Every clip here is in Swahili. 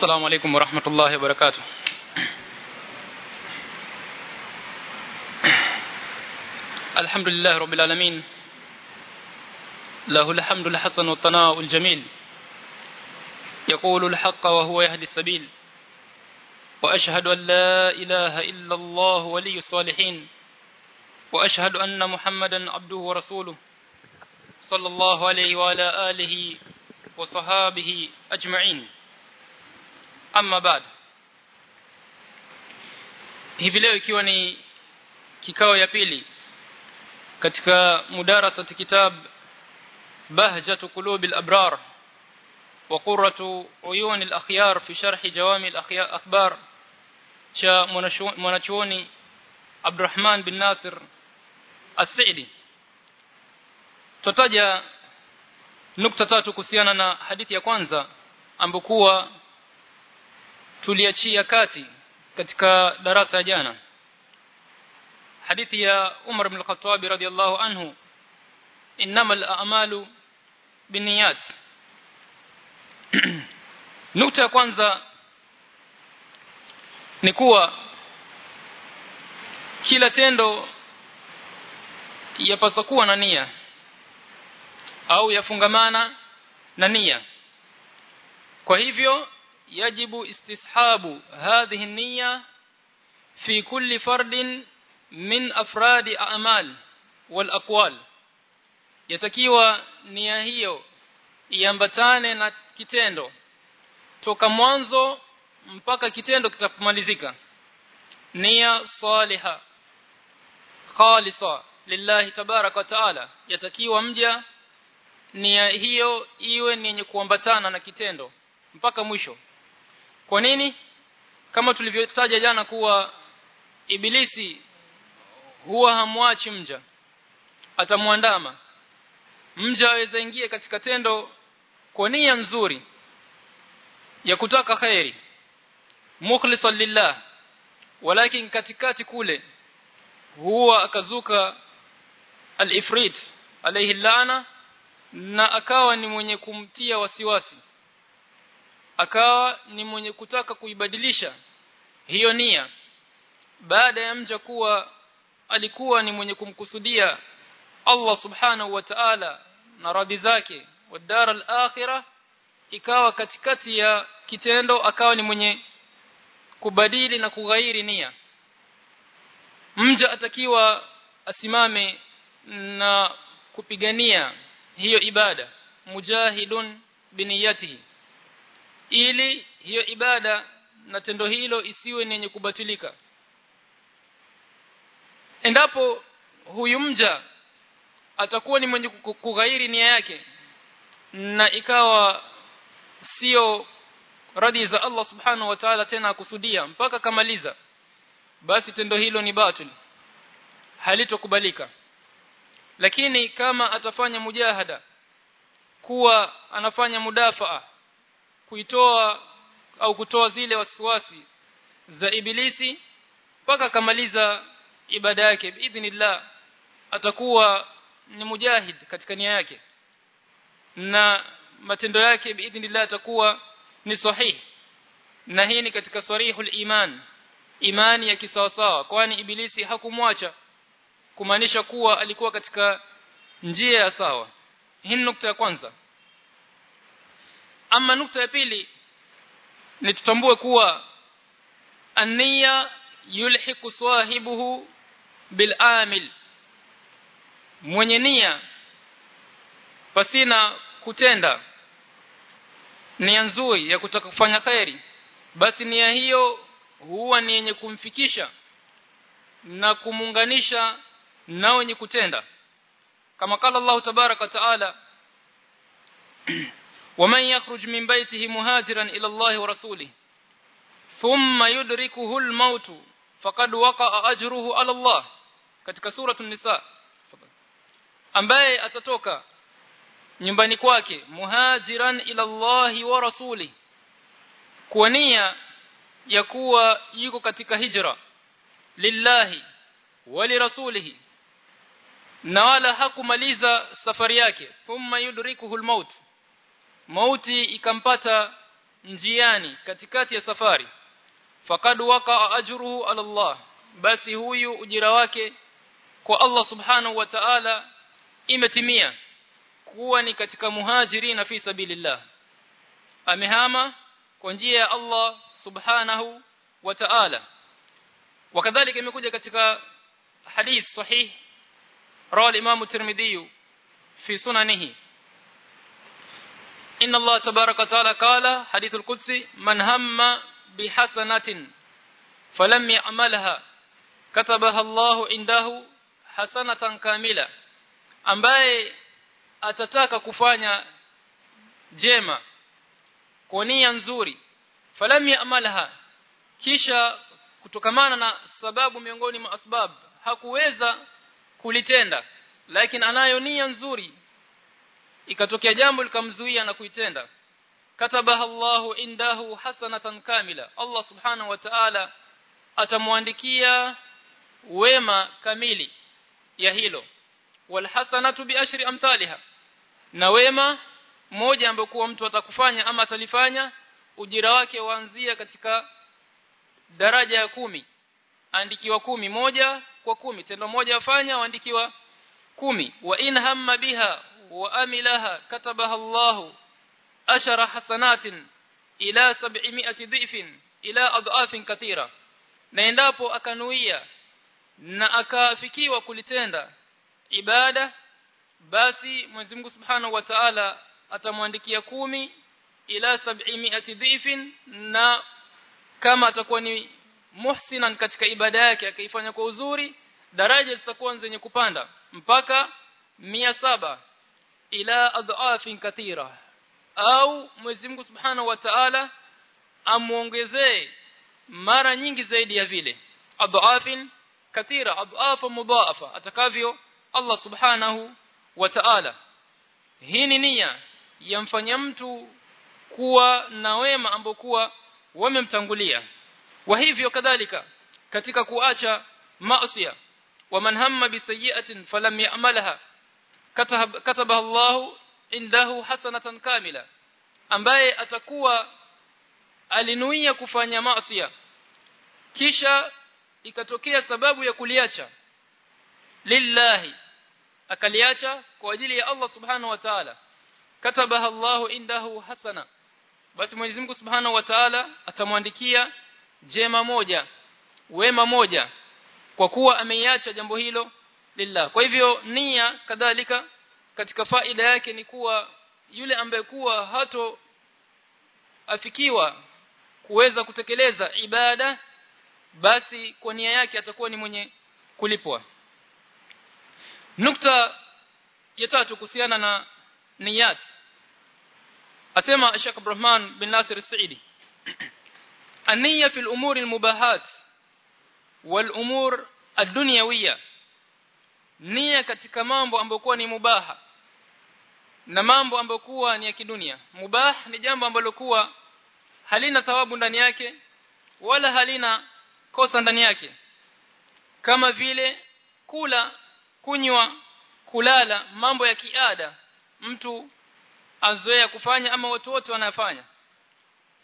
السلام عليكم ورحمة الله وبركاته. الحمد لله رب العالمين. له الحمد الحسن والثناء الجميل. يقول الحق وهو يهدي السبيل. وأشهد أن لا إله إلا الله ولي الصالحين. وأشهد أن محمدا عبده ورسوله. صلى الله عليه وعلى آله وصحابه أجمعين. Amma baad hivi leo ikiwa ni kikao ya pili katika mudarasati kitab bahjatu qulub al-abrar wa qurratu uyun al-akhyar fi sharh jawami al-akhbar cha mwanachuoni Abdurrahman bin Nasir As-Sa'idi. Tutaja nukta tatu kuhusiana na hadithi ya kwanza ambokuwa tuliachia kati katika darasa jana. Hadithi ya Umar ibn al-Khattab radiyallahu anhu innamal a'malu binniyat. Nukta ya kwanza ni kuwa kila tendo yapaswa kuwa na nia au yafungamana na nia. Kwa hivyo يجب استصحاب هذه النية في كل فرد من أفراد أعمال والأقوال yatakiwa nia hiyo iambatane na kitendo toka mwanzo mpaka kitendo kitapomalizika nia saliha khalisa lillahi tabarak wa taala yatakiwa mja nia hiyo iwe ni yenye kuambatana na kitendo mpaka mwisho kwa nini? Kama tulivyotaja jana kuwa ibilisi huwa hamwachi mja atamwandama. Mja aweza ingie katika tendo kwa nia nzuri ya kutaka khairi mukhlisan lillah walakin katikati kule huwa akazuka al-ifrit alayhi lana na akawa ni mwenye kumtia wasiwasi akawa ni mwenye kutaka kuibadilisha hiyo nia. Baada ya mja kuwa alikuwa ni mwenye kumkusudia Allah subhanahu wa ta'ala na radhi zake. Wa dar al-akhirah ikawa katikati ya kitendo akawa ni mwenye kubadili na kughairi nia. Mja atakiwa asimame na kupigania hiyo ibada. Mujahidun biniyatihi ili hiyo ibada na tendo hilo isiwe ni yenye kubatilika. Endapo huyu mja atakuwa ni mwenye kughairi nia yake na ikawa sio radhi za Allah subhanahu wa ta'ala tena akusudia mpaka kamaliza basi tendo hilo ni batil halitokubalika. Lakini kama atafanya mujahada kuwa anafanya mudafaa kuitoa au kutoa zile wasiwasi za ibilisi mpaka kamaliza ibada yake biidhnillah atakuwa ni mujahid katika nia yake. Na matendo yake biidhnillah atakuwa ni sahihi na hii ni katika sarihul iman imani ya kisawasawa kwani ibilisi hakumwacha kumaanisha kuwa alikuwa katika njia ya sawa. Hii nukta ya kwanza ama nukta ya pili ni tutambue kuwa ania yulhiku sahibuhu bil amil mwenye nia pasina kutenda nia nzuri ya kutaka kufanya khairi basi nia hiyo huwa ni yenye kumfikisha na kumunganisha na wenye kutenda. Kama kala Allah tabaraka taala ومن يخرج من بيته مهاجرا إلى الله ورسوله ثم يدركه الموت فقد وقع أجره على الله katika sura an-nisa ambaye atatoka nyumbani kwake muhajiran ila Allah wa rasuli kwa nia ya kuwa yuko katika hijra lillahi wa lirasulihi na wala hakumaliza safari yake thumma yudrikuhu almaut mauti ikampata njiani katikati ya safari. Faqad waqa ajruhu ala Allah. Basi huyu ujira wake kwa Allah subhanahu wa ta'ala imetimia kuwa ni katika muhajirina fi sabilillah. Amehama kwa njia ya Allah subhanahu wa ta'ala. Wakadhalika imekuja katika hadith sahih rawi imam tirmidhi fi sunanihi inna Allah tabaraka ta'ala qala hadith al-qudsi man hamma bihasanatin falam ya'malha katabaha Allah indahu hasanatan kamila. Ambaye atataka kufanya jema kwa nia nzuri falam ya'malha kisha kutokamana na sababu miongoni mwa asbab hakuweza kulitenda lakini anayo nia nzuri ikatokea jambo likamzuia na kuitenda. Katabaha Allahu indahu hasanatan kamila. Allah subhanahu wa ta'ala atamwandikia wema kamili ya hilo. Walhasanatu biashri bi ashri amthaliha. Na wema moja ambayo kuwa mtu atakufanya ama atalifanya ujira wake waanzia katika daraja ya kumi. Andikiwa kumi moja kwa kumi. Tendo moja afanya waandikiwa kumi. Wa in hamma biha amilaha katabaha Allah ashara hasanatin ila 700 dhifin ila adhafin kathira na endapo akanuia na akafikiwa kulitenda ibada basi Mwenyezi Mungu Subhanahu wa Ta'ala atamwandikia kumi ila 700 dhifin na kama atakuwa ni muhsinan katika ibada yake akaifanya kwa uzuri daraja zitakuwa zenye kupanda mpaka saba ila adhafin kathira au Mwenyezi Mungu Subhanahu wa Ta'ala amuongezee mara nyingi zaidi ya vile. Adhafin kathira adhafa mudaafa atakavyo Allah Subhanahu wa Ta'ala. Hii ni nia yamfanya mtu kuwa na wema ambao kuwa wamemtangulia. Wa hivyo kadhalika katika kuacha maasi wa man hamma bisayi'atin falam ya'malha kataba الله indahu hasanatan kamila ambaye atakuwa alinuia kufanya maasiya. Kisha ikatokea sababu ya kuliacha. Lillahi akaliacha kwa ajili ya Allah subhanahu wa ta'ala. Katabaha Allah indahu hasana. Basi Mwenyezi Mungu Subhanahu wa Ta'ala atamwandikia jema moja wema moja kwa kuwa ameiacha jambo hilo lillah kwa hivyo nia kadhalika katika faida yake ni kuwa yule ambaye kuwa hato afikiwa kuweza kutekeleza ibada basi kwa nia yake atakuwa ni mwenye kulipwa nukta ya tatu kuhusiana na niyat asema Sheikh Abdurrahman bin Nasir Al-Saidi النية في الأمور المباحات والأمور الدنيوية nia katika mambo ambayo ni mubaha na mambo ambayo kuwa ni ya kidunia. Mubah ni jambo ambalo kuwa halina thawabu ndani yake wala halina kosa ndani yake. Kama vile kula kunywa kulala mambo ya kiada mtu azoea kufanya ama watu wote wanafanya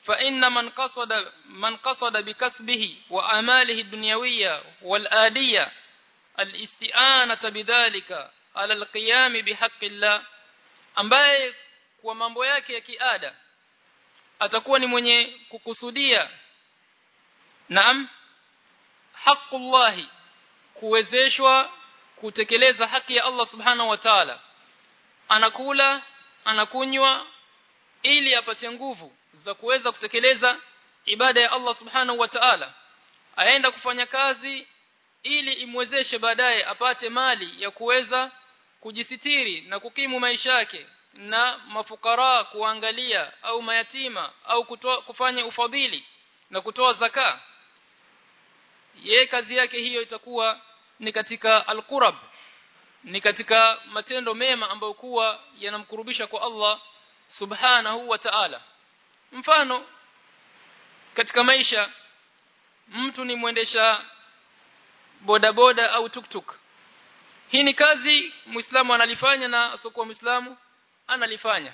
fa inna man qasada man qasada bikasbihi wa amalihi dunyawiyya wal adiyya al-isti'anata bidhalika ala al-qiyam bihaqqillah ambaye kwa mambo yake ya kiada atakuwa ni mwenye kukusudia naam haqqullah kuwezeshwa kutekeleza haki ya Allah subhanahu wa ta'ala. Anakula anakunywa ili apate nguvu za kuweza kutekeleza ibada ya Allah subhanahu wa ta'ala. Aenda kufanya kazi ili imwezeshe baadaye apate mali ya kuweza kujisitiri na kukimu maisha yake na mafukara kuangalia au mayatima au kutoa, kufanya ufadhili na kutoa zaka ye kazi yake hiyo itakuwa ni katika alqurab ni katika matendo mema ambayo kuwa yanamkurubisha kwa Allah subhanahu wa ta'ala. Mfano katika maisha mtu ni mwendesha bodaboda au tuktuk. Hii ni kazi muislamu analifanya na asokuwa muislamu analifanya.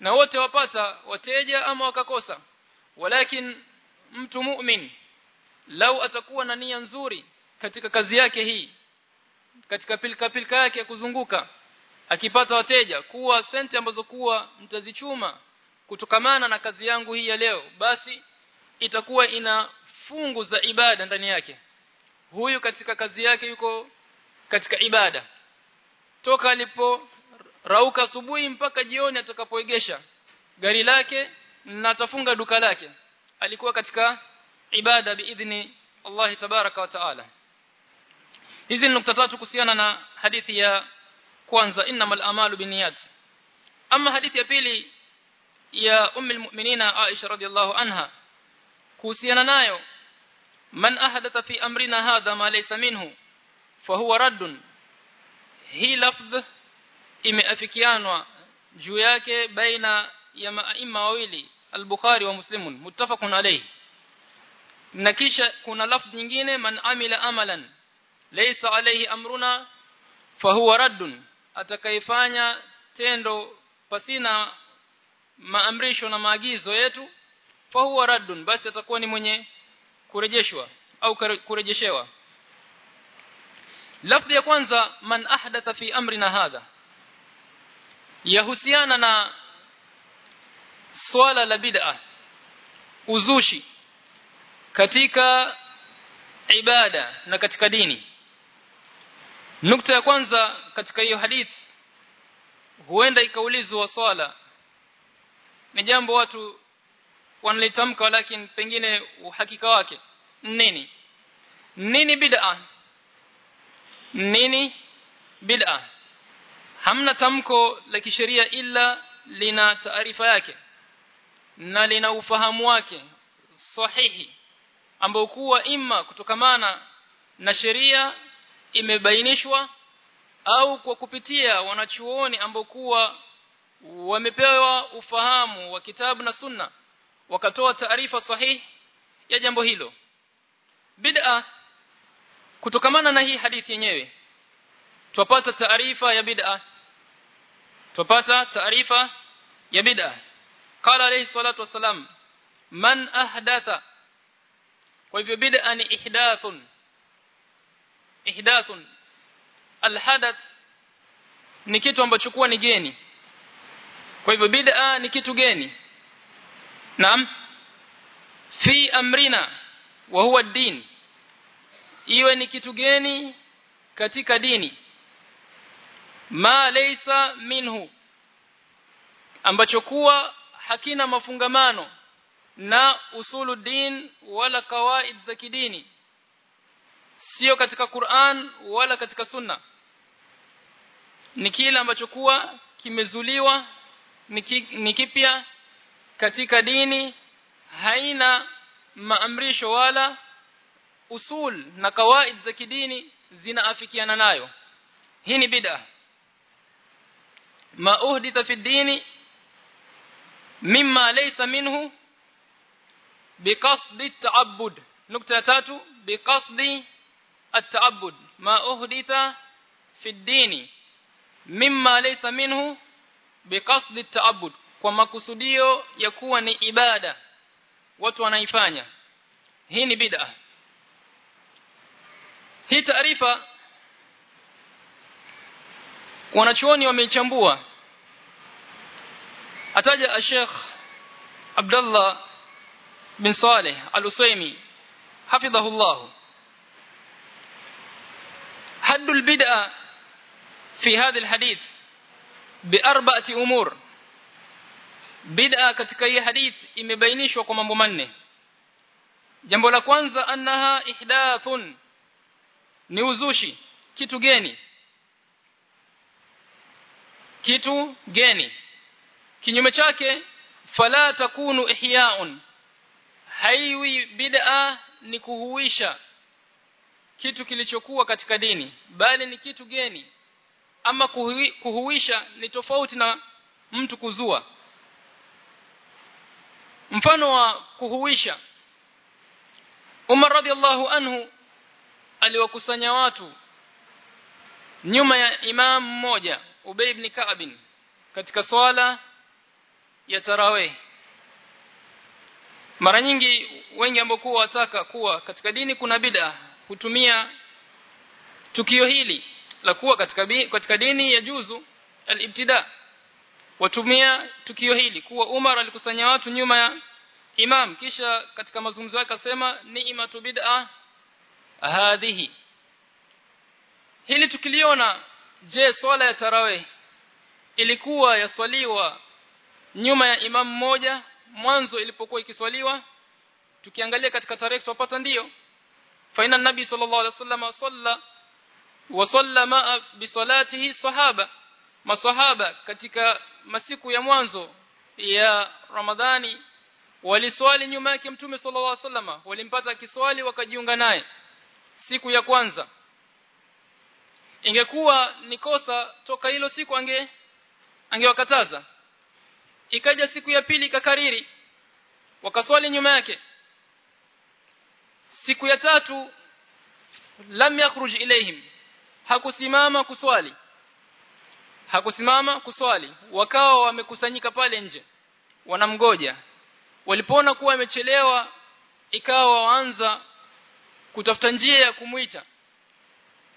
Na wote wapata wateja ama wakakosa. Walakin mtu mu'min lau atakuwa na nia nzuri katika kazi yake hii katika pilka pilka yake ya kuzunguka akipata wateja kuwa senti ambazo kuwa mtazichuma kutokamana na kazi yangu hii ya leo basi itakuwa ina fungu za ibada ndani yake huyu katika kazi yake yuko katika ibada. Toka alipo rauka asubuhi mpaka jioni atakapoegesha gari lake na atafunga duka lake alikuwa katika ibada biidhni Allah tabaraka wa taala. Hizi ni nukta tatu kuhusiana na hadithi ya kwanza innamal amalu binniyat. Ama hadithi ya pili ya ummi almu'minina Aisha radhiallahu anha kuhusiana nayo man ahdatha fi amrina hadha ma laysa minhu fahuwa raddun. Hii lafdh imeafikianwa juu yake baina ya maima wawili al-Bukhari wa Muslimun muttafaqun alayhi. Na kisha kuna lafdh nyingine man amila amalan laysa alayhi amruna fahuwa raddun. Atakayefanya tendo pasina maamrisho na maagizo yetu fahuwa raddun basi atakuwa ni mwenye kurejeshwa au kurejeshewa. Lafdhi ya kwanza man ahdatha fi amrina hadha. Yahusiana na swala la bid'a uzushi katika ibada na katika dini. Nukta ya kwanza katika hiyo hadithi huenda ikaulizwa swala ni jambo watu wanalitamka lakini pengine uhakika wake nini? Nini bid'a? Nini bid'a? Hamna tamko la kisheria ila lina taarifa yake na lina ufahamu wake sahihi ambao kuwa imma kutokamana na sheria imebainishwa au kwa kupitia wanachuoni ambao kuwa wamepewa ufahamu wa kitabu na sunna wakatoa taarifa sahihi ya jambo hilo. Bid'a kutokamana na hii hadithi yenyewe twapata taarifa ya bid'a. Twapata taarifa ya bid'a. Qala alayhi salatu wasalam man ahdatha. Kwa hivyo bid'a ni ihdathun. Ihdathun. Alhadath ni kitu ambacho kuwa ni geni. Kwa hivyo bid'a ni kitu geni naam. Fi amrina wa huwa din iwe ni kitu geni katika dini. Ma laysa minhu ambacho kuwa hakina mafungamano na usulu din wala kawaid za kidini. Sio katika Qur'an wala katika Sunna. Ni kile ambacho kuwa kimezuliwa ni kipya katika dini haina maamrisho wala usul na kawaid za kidini zinaafikiana nayo. Hii ni bid'a. Ma uhdita fi dini mimma laysa minhu biqasdi at-ta'abbud nukta tatu biqasdi at-ta'abbud. Ma uhdita fi dini mimma laysa minhu biqasdi at-ta'abbud kwa makusudio ya kuwa ni ibada watu wanaifanya hii ni bid'a hii taarifa wanachuoni wameichambua ataja Sheikh Abdullah bin Saleh Al-Usaimi الله حد البدعة في هذا الحديث بأربعة أمور bid'a katika hii hadith imebainishwa kwa mambo manne. Jambo la kwanza annaha ihdathun ni uzushi. Kitu geni? Kitu geni. Kinyume chake fala takunu ihya'un. Haiwi bid'a ni kuhuisha kitu kilichokuwa katika dini bali ni kitu geni. Ama kuhuisha ni tofauti na mtu kuzua mfano wa kuhuisha. Umar radhiallahu anhu aliwakusanya watu nyuma ya imam mmoja Ubay ibn Ka'b katika swala ya tarawih. Mara nyingi wengi ambao kuwa wataka kuwa katika dini kuna bid'a hutumia tukio hili la kuwa katika katika dini ya juzu al-ibtida watumia tukio hili kuwa Umar alikusanya watu nyuma ya imam. Kisha katika mazungumzo yake akasema ni'matu bid'a hadhihi. Hili tukiliona je swala ya tarawih ilikuwa yaswaliwa nyuma ya imam mmoja mwanzo ilipokuwa ikiswaliwa? Tukiangalia katika tarehe tupata ndiyo faina nabi sallallahu alaihi wasallam salla wa sallama bi salatihi sahaba masahaba katika masiku ya mwanzo ya Ramadhani waliswali nyuma yake mtume sallallahu alaihi وسلم walimpata kiswali wakajiunga naye siku ya kwanza. Ingekuwa ni kosa toka hilo siku ange angewakataza. Ikaja siku ya pili kakariri wakaswali nyuma yake. Siku ya tatu lam yakhruj ilayhim hakusimama kuswali hakusimama kuswali. Wakawa wamekusanyika pale nje. Wanamgoja. Walipoona kuwa amechelewa ikawa waanza kutafuta njia ya kumuita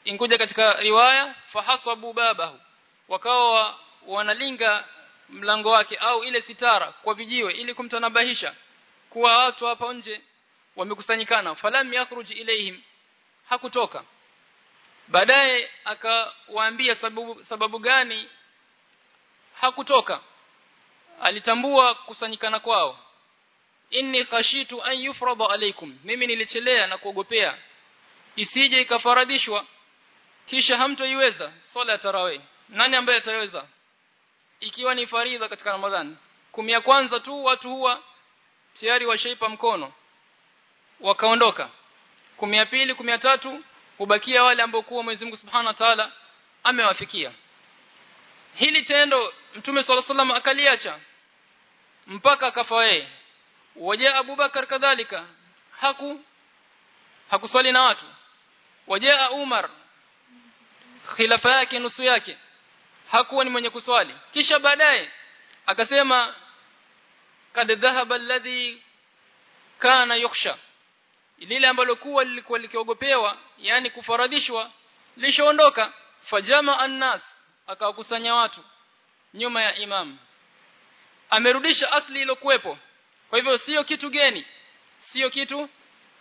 inkuja katika riwaya fahasabu babahu. Wakawa wanalinga mlango wake au ile sitara kwa vijiwe ili kumtanabahisha kuwa watu hapa nje wamekusanyikana. Falam yakhruj ilaihim hakutoka baadaye akawaambia sababu, sababu gani hakutoka? Alitambua kusanyikana kwao. Inni khashitu an yufrada alaikum mimi nilichelea na kuogopea. Isije ikafaradishwa kisha hamtoiweza. Swala ya tarawih. Nani ambaye ataweza? Ikiwa ni faridha katika ramadhani. Kumi ya kwanza tu watu huwa tayari washaipa mkono. Wakaondoka. Kumi ya pili kumi ya tatu hubakia wale ambao kwa Mwenyezi Mungu Subhanahu wa Ta'ala amewafikia. Hili tendo mtume swalla sallam akaliacha mpaka akafa yeye. Waja Abubakar kadhalika haku hakuswali na watu. Waje Umar khilafa yake nusu yake hakuwa ni mwenye kuswali. Kisha baadaye akasema kad dhahaba alladhi kana yukhsha lile ambalo kuwa lilikuwa likiogopewa yani kufaradhishwa lishaondoka. Fajama annas akawakusanya watu nyuma ya imam. Amerudisha asli ilokuwepo kwa hivyo sio kitu geni sio kitu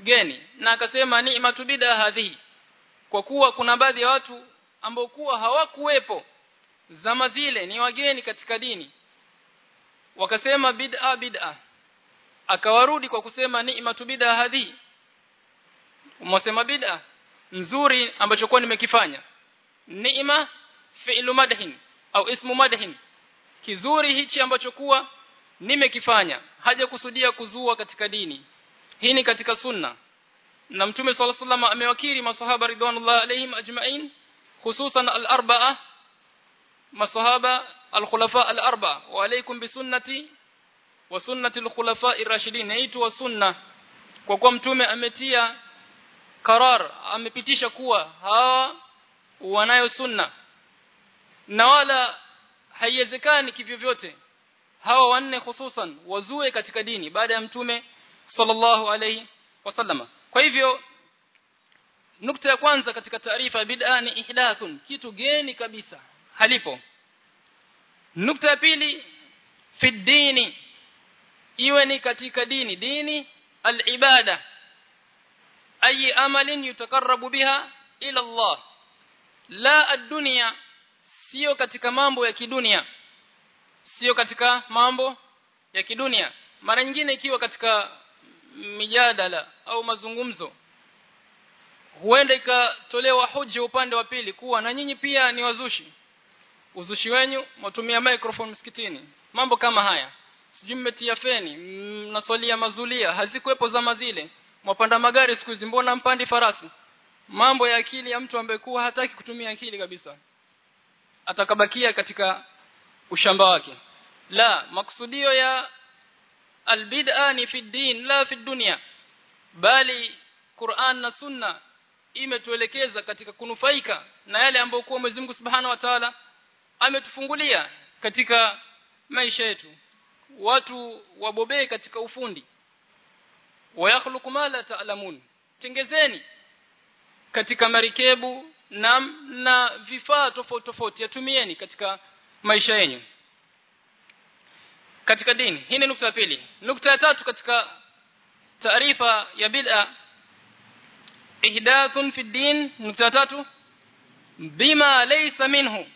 geni. Na akasema ni matubida hadhihi. Kwa kuwa kuna baadhi ya watu ambao kuwa hawakuwepo zama zile ni wageni katika dini. Wakasema bid'a bid'a. Akawarudi kwa kusema ni matubida hadhi umesema bid'a nzuri ambacho kwa nimekifanya ni'ma fi'lu madhin au ismu madhin. Kizuri hichi ambacho kuwa nimekifanya haja kusudia kuzua katika dini. Hii ni katika sunna. Na mtume swalla sallam amewakiri masahaba ridwanullah alaihim ajma'in hususan al-arba'a maswahaba al-khulafa al-arba'a. Wa alaykum bi sunnati wa sunnati al-khulafa ar-rashidin. Wa sunna kwa kuwa mtume ametia karar amepitisha kuwa hawa wanayo sunna. Na wala haiwezekani kivyovyote. Hawa wanne hususan wazue katika dini baada ya mtume sallallahu alayhi wasallama kwa hivyo nukta ya kwanza katika taarifa bid'a ni ihdathun kitu geni kabisa halipo. Nukta ya pili fi dini iwe ni katika dini dini al-ibada ayi amalin yutakarrabu biha ila Allah la ad-dunya sio katika mambo ya kidunia sio katika mambo ya kidunia mara nyingine ikiwa katika mijadala au mazungumzo huenda ikatolewa hoja upande wa pili kuwa na nyinyi pia ni wazushi uzushi wenyu mtumia microphone msikitini mambo kama haya sijui mmetia feni mnaswalia mazulia hazikuwepo zama zile mwapanda magari siku hizi mbona mpandi farasi? Mambo ya akili ya mtu ambayekuwa hataki kutumia akili kabisa. Atakabakia katika ushamba wake. La maksudio ya albid'a ni fi din la fi dunya bali Qur'an na Sunna imetuelekeza katika kunufaika na yale ambayo kwa Mwenyezi Mungu Subhanahu wa Ta'ala ametufungulia katika maisha yetu. Watu wabobee katika ufundi wayakhluqu ma la ta'lamun. Tengezeni katika marikebu na na vifaa tofauti tofauti. Yatumieni katika maisha yenu katika dini hii ni nukta ya pili. Nukta ya tatu katika taarifa ya bid'a ihdathun fi din. Nukta ya tatu bima laysa minhu.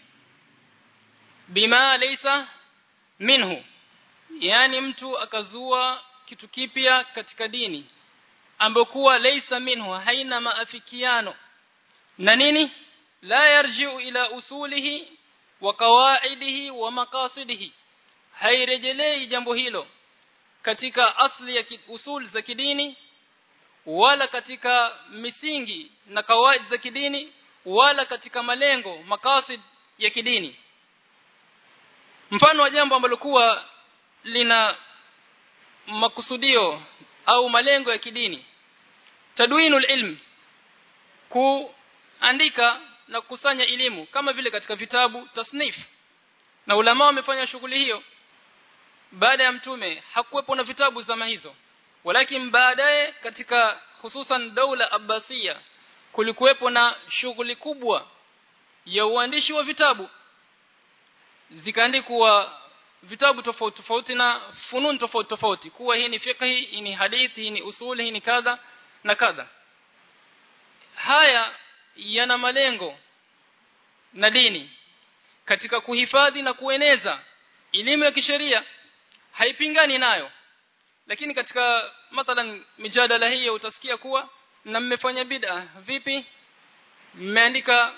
Bima laysa minhu. Yani mtu akazua kitu kipya katika dini ambokuwa laysa minhu haina maafikiano. Na nini? La yarji'u ila usulihi wa qawaidihi wa maqasidihi. Hairejelei jambo hilo katika asli ya usul za kidini wala katika misingi na kawaid za kidini wala katika malengo makasid ya kidini. Mfano wa jambo ambalo kuwa lina makusudio au malengo ya kidini. Tadwinul ilm kuandika na kukusanya elimu kama vile katika vitabu tasnif. Na ulama wamefanya shughuli hiyo. Baada ya mtume hakuwepo na vitabu zama hizo. Walakin baadaye katika hususan daula abbasia kulikuwepo na shughuli kubwa ya uandishi wa vitabu. Zikaandikwa vitabu tofauti tofauti na funun tofauti tofauti. Kuwa hii ni fiqh hii ni hadithi hii ni usuli hii ni kadha na kadha. Haya yana malengo na dini. Katika kuhifadhi na kueneza elimu ya kisheria haipingani nayo. Lakini katika mathalan mijadala hii utasikia kuwa na mmefanya bid'a vipi? Mmeandika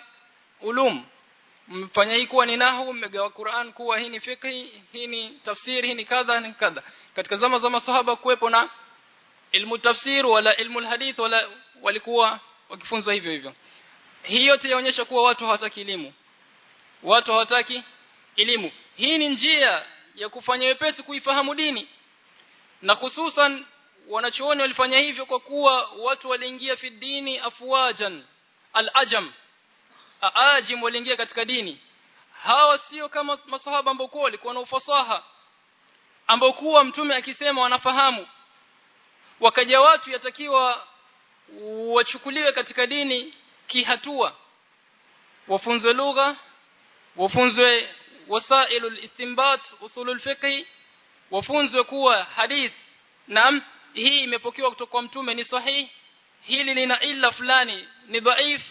ulum mfanya hii kuwa ni nahu mmegawa Qur'an kuwa hii ni fiqh hii ni tafsiri hii ni kadha ni kadha. Katika zama za masahaba kuwepo na ilmu tafsir wala ilmu hadith wala walikuwa wakifunza hivyo hivyo. Hii yote yaonyesha kuwa watu hawataki elimu. Watu hawataki elimu. Hii ni njia ya kufanya wepesi kuifahamu dini. Na hususan wanachuoni walifanya hivyo kwa kuwa watu waliingia fi dini afwajan al-ajam aajim waliingia katika dini. Hawa sio kama masahaba ambao kwa walikuwa na ufasaha ambao kuwa mtume akisema wanafahamu. Wakaja watu yatakiwa wachukuliwe katika dini kihatua. Wafunzwe lugha wafunzwe wasailu istinbat usulul fiqh wafunzwe kuwa hadith. Naam hii imepokewa kutoka kwa mtume ni sahihi hili lina illa fulani ni dhaif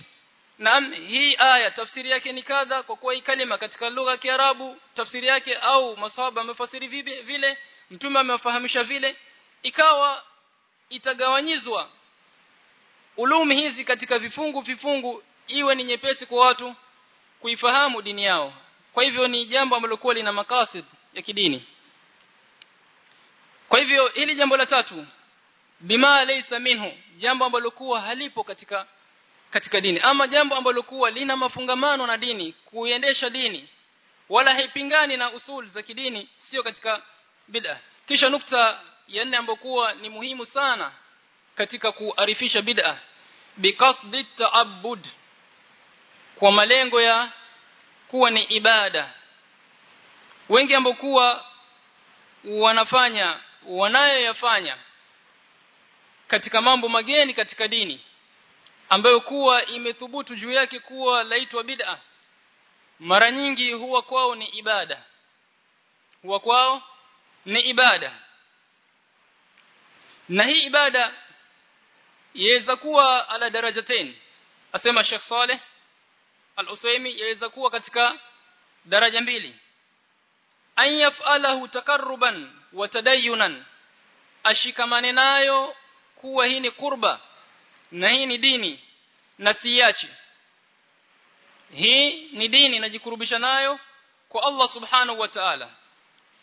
naam hii aya tafsiri yake ni kadha kwa kuwa hii kalima katika lugha ya Kiarabu tafsiri yake au maswahaba amefasiri vile mtume amewafahamisha vile ikawa itagawanyizwa ulumi hizi katika vifungu vifungu iwe ni nyepesi kwa watu kuifahamu dini yao. Kwa hivyo ni jambo ambalo kwa lina makasid ya kidini. Kwa hivyo hili jambo la tatu bima laysa minhu jambo ambalo kuwa halipo katika katika dini. Ama jambo ambalo kuwa lina mafungamano na dini kuiendesha dini wala haipingani na usul za kidini sio katika bid'a kisha nukta ya nne ambayo kuwa ni muhimu sana katika kuarifisha bid'a biqasdi ta'abbud kwa malengo ya kuwa ni ibada. Wengi ambao kuwa wanafanya wanayoyafanya katika mambo mageni katika dini ambayo kuwa imethubutu juu yake kuwa laitwa bid'a mara nyingi huwa kwao ni ibada. Huwa kwao ni ibada. Na hii ibada yaweza kuwa ala darajatain asema Sheikh Saleh Al-Usaimi yaweza kuwa katika daraja mbili. An yaf'alahu takarruban wa tadayyunan ashikamane nayo kuwa hii ni kurba na hii ni dini na siachi hii ni dini najikurubisha nayo kwa Allah subhanahu wa ta'ala.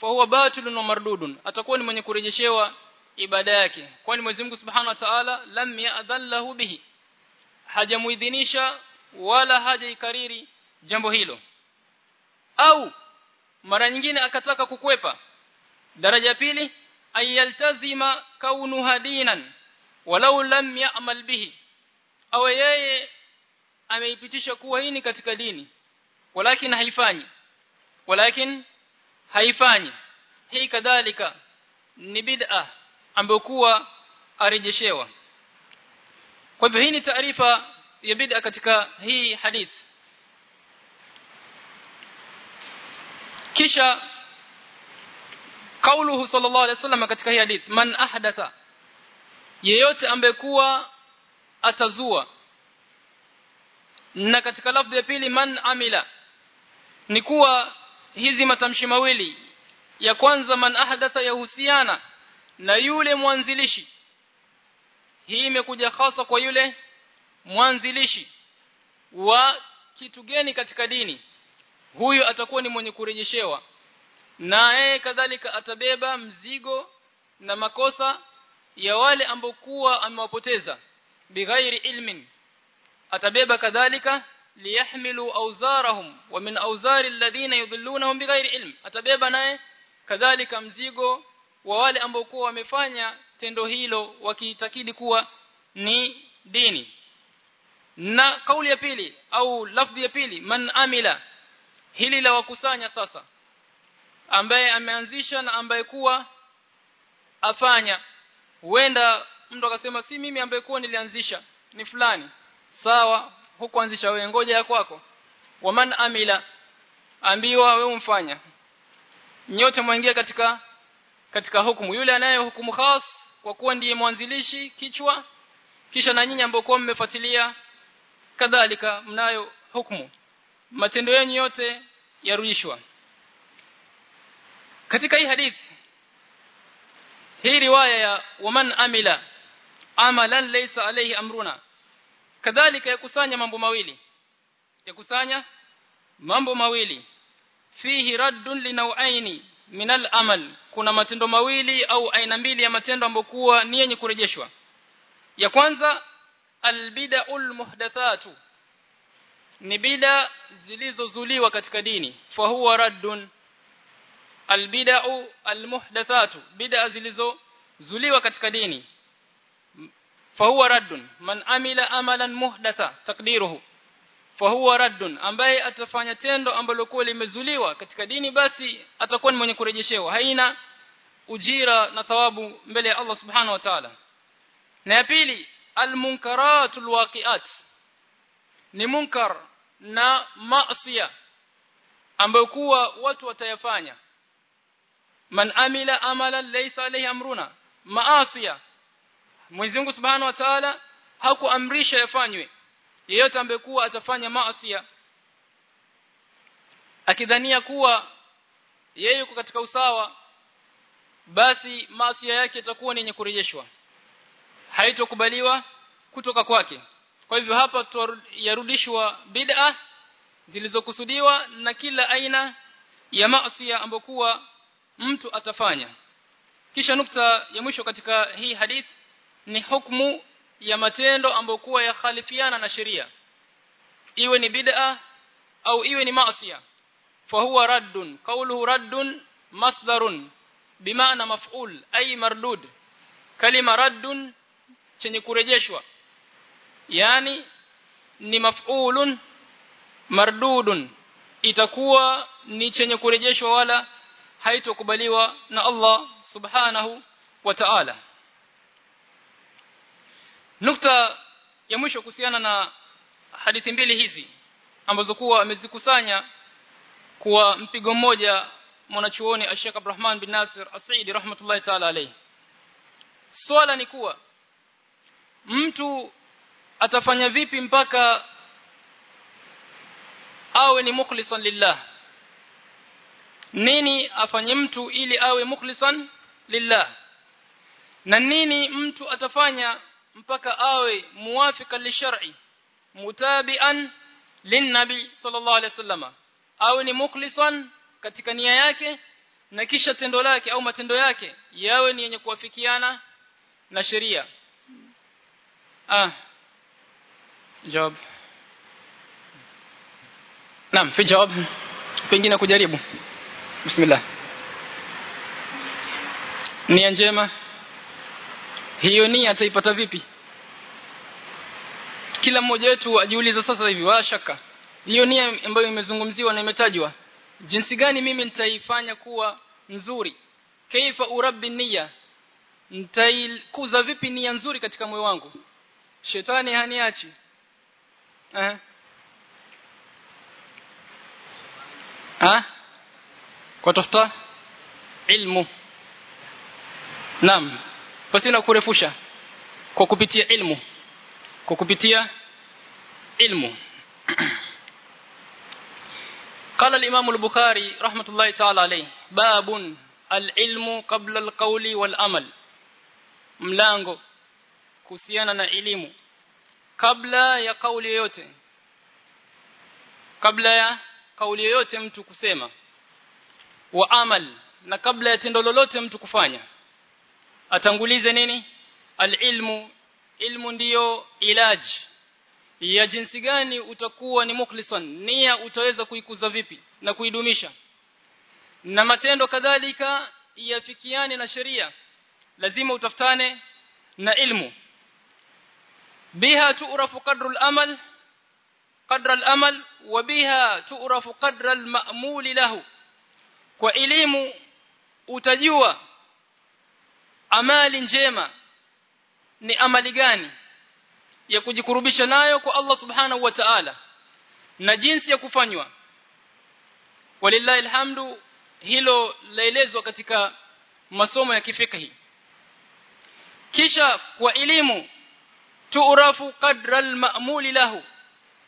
Fa huwa batilun wa mardudun. Atakuwa ni mwenye kurejeshewa ibada yake. Kwani Mwenyezi Mungu subhanahu wa ta'ala lam ya'dhallahu bihi. Hajamuidhinisha wala hajaikariri jambo hilo. Au mara nyingine akataka kukwepa. Daraja pili ayaltazima kaunuha dinan walau lam ya'mal bihi awe yeye ameipitisha kuwa hii ni katika dini walakin haifanyi walakin haifanyi. Hii kadhalika ni bid'a ambayo kuwa arejeshewa. Kwa hivyo hii ni taarifa ya bid'a katika hii hadith kisha kauluhu sallallahu alaihi wasallam katika hii hadith man ahdatha yeyote ambekuwa atazua. Na katika lafzi ya pili man amila ni kuwa hizi matamshi mawili ya kwanza man ahdatha yahusiana na yule mwanzilishi. Hii imekuja hasa kwa yule mwanzilishi wa kitu geni katika dini. Huyu atakuwa ni mwenye kurejeshewa na yeye kadhalika atabeba mzigo na makosa ya wale ambao kuwa amewapoteza. Bighairi ilmin atabeba kadhalika liyahmilu awzarahum wa min awzari alladhina yudhillunahum bighairi ilm. Atabeba naye kadhalika mzigo wa wale ambao kuwa wamefanya tendo hilo wakitakidi kuwa ni dini. Na kauli ya pili au lafdhi ya pili man amila hili la wakusanya sasa ambaye ameanzisha na ambaye kuwa afanya huenda mtu akasema si mimi ambaye kuwa nilianzisha. Ni fulani. Sawa hukuanzisha wewe. Ngoja ya kwako. Waman amila ambiwa wewe umfanya. Nyote mwaingia katika katika hukumu. Yule anaye hukumu khas kwa kuwa ndiye mwanzilishi kichwa kisha na nyinyi ambao kwa mmefuatilia kadhalika mnayo hukumu. Matendo yenu yote yarudishwa. Katika hii hadithi hii riwaya ya waman amila amalan laysa alayhi amruna. Kadhalika yakusanya mambo mawili. Yakusanya mambo mawili. Fihi raddun linauaini min al-amal kuna matendo mawili au aina mbili ya matendo ambokuwa ni yenye kurejeshwa. Ya kwanza albid'ul muhdathatu. Ni bida zilizozuliwa katika dini. Fa huwa raddun albida'u almuhdathatu bid'a zilizozuliwa katika dini. Fahuwa raddun man amila amalan muhdatha takdiruhu fahuwa raddun ambaye atafanya tendo ambalo kwa limezuliwa katika dini basi atakuwa ni mwenye kurejeshewa. Haina ujira na thawabu mbele ya Allah subhanahu wa ta'ala. Na ya pili almunkaratul waqiat. Ni munkar na maasiya ambayo kuwa watu watayafanya man amila amalan laysa alayhi amruna. Maasiya. Mwenyezi Mungu Subhanahu wa Ta'ala hakuamrisha yafanywe. Yeyote ambekuwa atafanya maasiya. Akidhania kuwa yeye yuko katika usawa basi maasiya yake itakuwa ni yenye kurejeshwa. Haitokubaliwa kutoka kwake. Kwa hivyo hapa yarudishwa bid'a zilizokusudiwa na kila aina ya maasiya ambayo kuwa mtu atafanya. Kisha nukta ya mwisho katika hii hadith ni hukumu ya matendo ambayo kuwa yakhalifiana na sheria. Iwe ni bid'a au iwe ni maasiya fa huwa raddun qawluhu raddun masdarun bimaana maf'ul ay mardud kalima raddun chenye kurejeshwa. Yani ni maf'ulun mardudun itakuwa ni chenye kurejeshwa wala haitokubaliwa na Allah subhanahu wa ta'ala. Nukta ya mwisho kuhusiana na hadithi mbili hizi ambazo kuwa amezikusanya kuwa mpigo mmoja mwanachuoni Sheikh Abdurrahman bin Nasir As-Saidi rahmatullahi ta'ala alayhi. Swala ni kuwa mtu atafanya vipi mpaka awe ni mukhlisan lillah nini afanye mtu ili awe mukhlisan lillah? Na nini mtu atafanya mpaka awe muwafika lishar'i mutabi'an linnabi sallallahu alayhi wasallam? Awe ni mukhlisan katika nia yake na kisha tendo lake au matendo yake yawe ni yenye kuafikiana na sheria. Ah. Job. Naam fi job. Pengine kujaribu bismillah. Nia njema. Hiyo nia ataipata vipi? Kila mmoja wetu ajiuliza sasa hivi wala shaka. Hiyo nia ambayo imezungumziwa na imetajwa jinsi gani mimi nitaifanya kuwa nzuri? Kaifa urabbi nia nitaikuza vipi nia nzuri katika moyo wangu? Shetani haniachi. Eh? Ha kwa tafuta ilmu naam basi na kurefusha kwa kupitia ilmu kwa kupitia ilmu قال الإمام البخاري رحمة الله تعالى عليه باب العلم قبل القول والعمل mlango kuhusiana na elimu kabla ya kauli yoyote kabla ya kauli yoyote mtu kusema wa amal na kabla ya tendo lolote mtu kufanya. Atangulize nini? Alilmu. Ilmu ndiyo ilaji ya jinsi gani utakuwa ni mukhlisan nia utaweza kuikuza vipi na kuidumisha. Na matendo kadhalika yafikiane na sheria. Lazima utafutane na ilmu. Biha tu'rafu qadru al-amal qadra al-amal wa biha tu'rafu qadra al-ma'mul lahu kwa elimu utajua amali njema ni amali gani ya kujikurubisha nayo kwa Allah subhanahu wa ta'ala na jinsi ya kufanywa. Walillahi alhamdu hilo laelezwa katika masomo ya kifikhi kisha kwa elimu tuurafu qadra al-ma'mul lahu